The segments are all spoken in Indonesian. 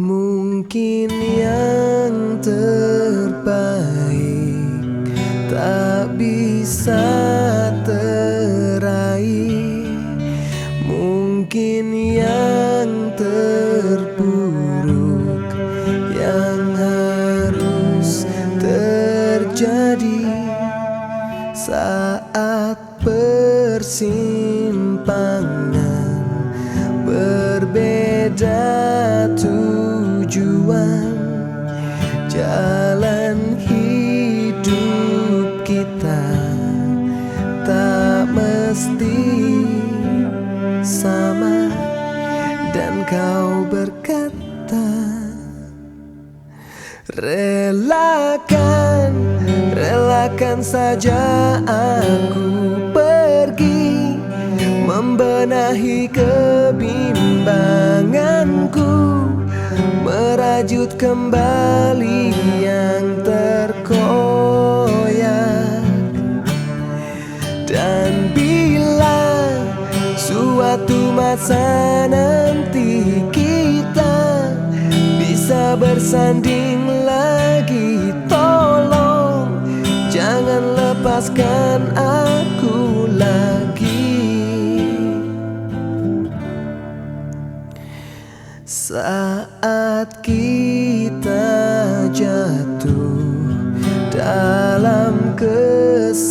Mungkin yang terbaik tak bisa teraih. Mungkin yang terburuk yang harus terjadi Saat persimpangan Jalan hidup kita. Tak mesti sama Dan kau berkata Relakan, relakan saja aku pergi Membenahi kebimbanganku merajut kembali yang terkoyak. Dan bila suatu masa nanti kita bisa bersanding lagi tolong jangan lepaskan aku Saat kita jatuh dalam kesalahan.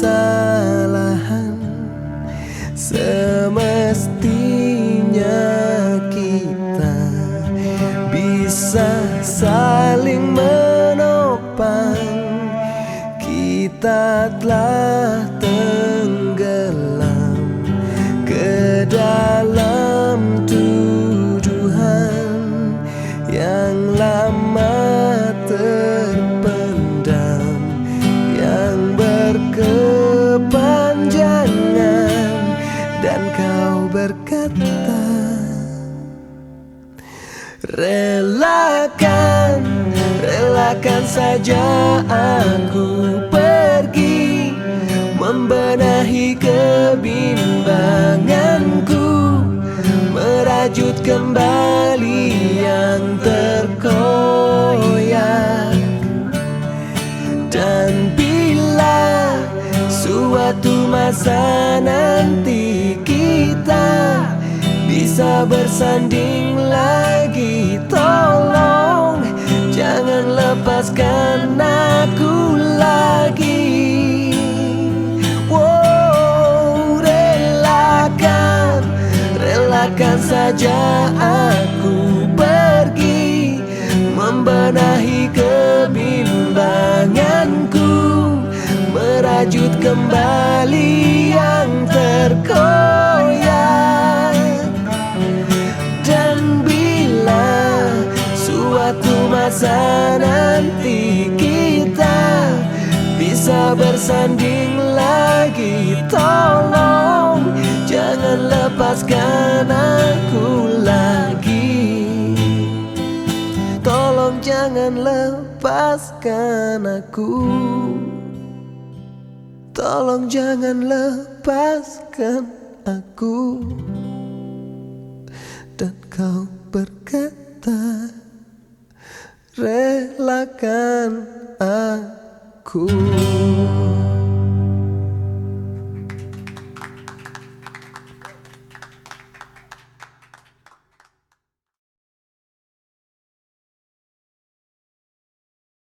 Semestinya kita bisa saling menopang. Kita telah tenggelam relakan relakan saja aku pergi membenahi kebimbanganku merajut kembali yang terkoyak. Dan bila suatu masa nanti kita bisa bersanding lagi lepaskan aku lagi. Wow, relakan, relakan saja aku pergi Membenahi kebimbanganku Merajut kembali yang terkoyak masa nanti kita Bisa bersanding lagi. Tolong jangan lepaskan aku lagi. Tolong jangan lepaskan aku. Tolong jangan lepaskan aku. Dan kau berkata Relakan aku